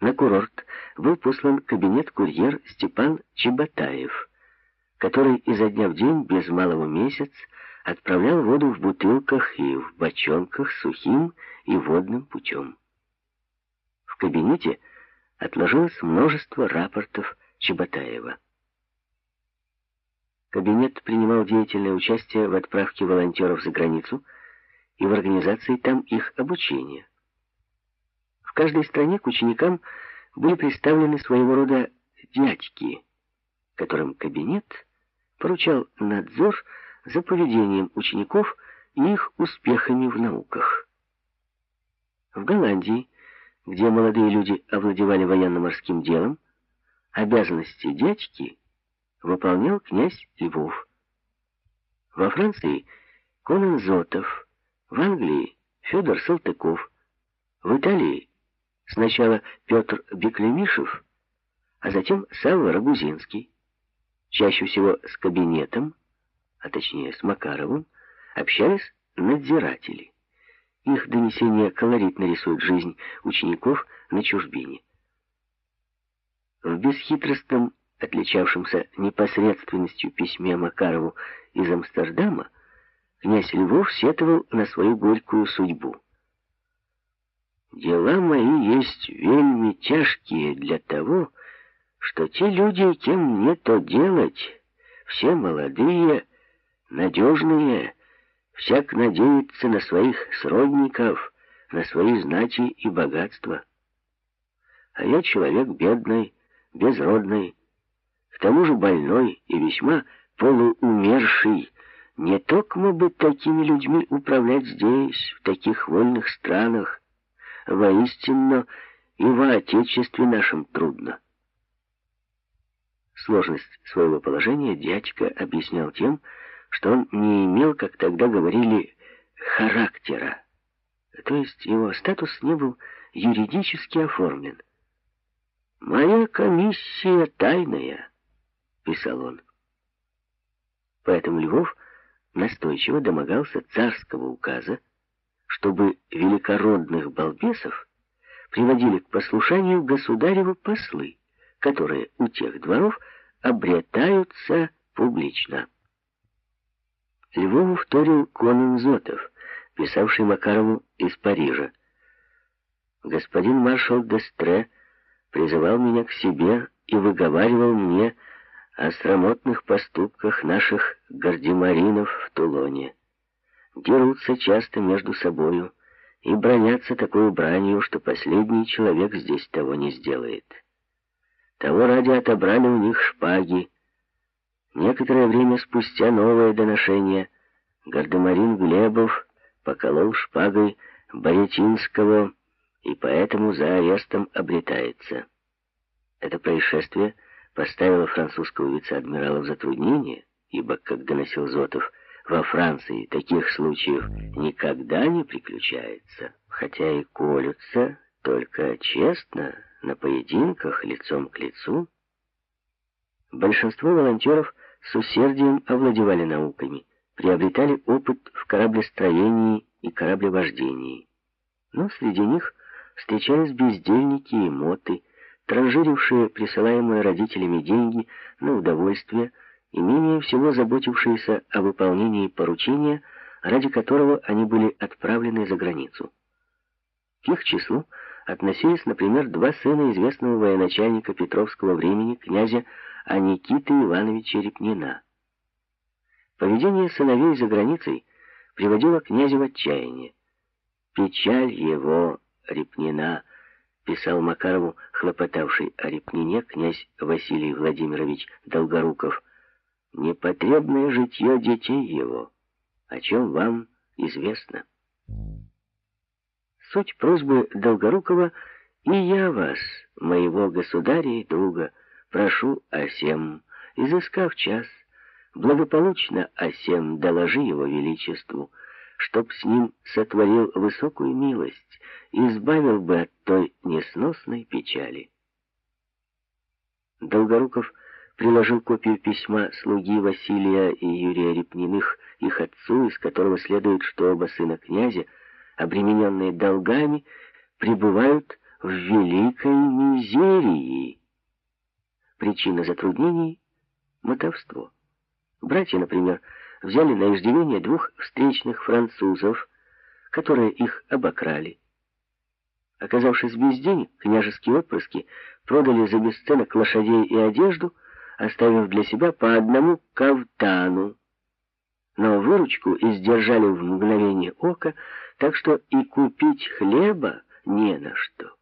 на курорт был послан кабинет-курьер Степан Чеботаев, который изо дня в день без малого месяц отправлял воду в бутылках и в бочонках сухим и водным путем. В кабинете отложилось множество рапортов Чеботаева. Кабинет принимал деятельное участие в отправке волонтеров за границу и в организации там их обучения. В каждой стране к ученикам были представлены своего рода дядьки, которым кабинет поручал надзор за поведением учеников и их успехами в науках. В Голландии, где молодые люди овладевали военно-морским делом, обязанности дядьки выполнял князь Львов. Во Франции Конан Зотов, в Англии Федор Салтыков, в Италии сначала Петр Беклемишев, а затем Савва Рагузинский, чаще всего с кабинетом, а точнее с Макаровым, общались надзиратели. Их донесения колоритно рисуют жизнь учеников на чужбине. В бесхитростном, отличавшемся непосредственностью письме Макарову из Амстердама, князь Львов сетовал на свою горькую судьбу. «Дела мои есть вельми тяжкие для того, что те люди, кем мне то делать, все молодые, надежные, всяк надеется на своих сродников, на свои знати и богатства. А я человек бедный, безродный, к тому же больной и весьма полуумерший, не только бы такими людьми управлять здесь, в таких вольных странах, воистину и во Отечестве нашем трудно. Сложность своего положения дядька объяснял тем, что он не имел, как тогда говорили, характера. То есть его статус не был юридически оформлен. «Моя комиссия тайная», — писал он. Поэтому Львов настойчиво домогался царского указа, чтобы великородных балбесов приводили к послушанию государеву послы, которые у тех дворов обретаются публично. Львову вторил Конан Зотов, писавший Макарову из Парижа. Господин маршал Дестре призывал меня к себе и выговаривал мне о срамотных поступках наших гардемаринов в Тулоне. Дерутся часто между собою и бронятся такой бранью, что последний человек здесь того не сделает. Того ради отобрали у них шпаги, Некоторое время спустя новое доношение. Гардемарин Глебов поколол шпагой Боретинского и поэтому за арестом обретается. Это происшествие поставило французского вице-адмирала в затруднение, ибо, как доносил Зотов, во Франции таких случаев никогда не приключается, хотя и колются только честно, на поединках лицом к лицу. Большинство волонтеров с усердием овладевали науками, приобретали опыт в кораблестроении и кораблевождении. Но среди них встречались бездельники и моты, транжирившие присылаемые родителями деньги на удовольствие и менее всего заботившиеся о выполнении поручения, ради которого они были отправлены за границу. К их числу относились, например, два сына известного военачальника Петровского времени, князя а Никиты Ивановича Репнина. Поведение сыновей за границей приводило князя в отчаяние. «Печаль его, Репнина», — писал Макарову, хлопотавший о Репнине князь Василий Владимирович Долгоруков, «непотребное житье детей его, о чем вам известно». Суть просьбы Долгорукова «И я вас, моего государя и друга, прошу Асем, изыскав час, благополучно Асем доложи его величеству, чтоб с ним сотворил высокую милость и избавил бы от той несносной печали. Долгоруков приложил копию письма слуги Василия и Юрия Репниных их отцу, из которого следует, что оба сына князя, обремененные долгами, пребывают в великой мизерии. Причина затруднений — мотовство. Братья, например, взяли на иждивение двух встречных французов, которые их обокрали. Оказавшись без денег, княжеские отпрыски продали за бесценок лошадей и одежду, оставив для себя по одному кавтану. Но выручку издержали в мгновение ока, так что и купить хлеба не на что.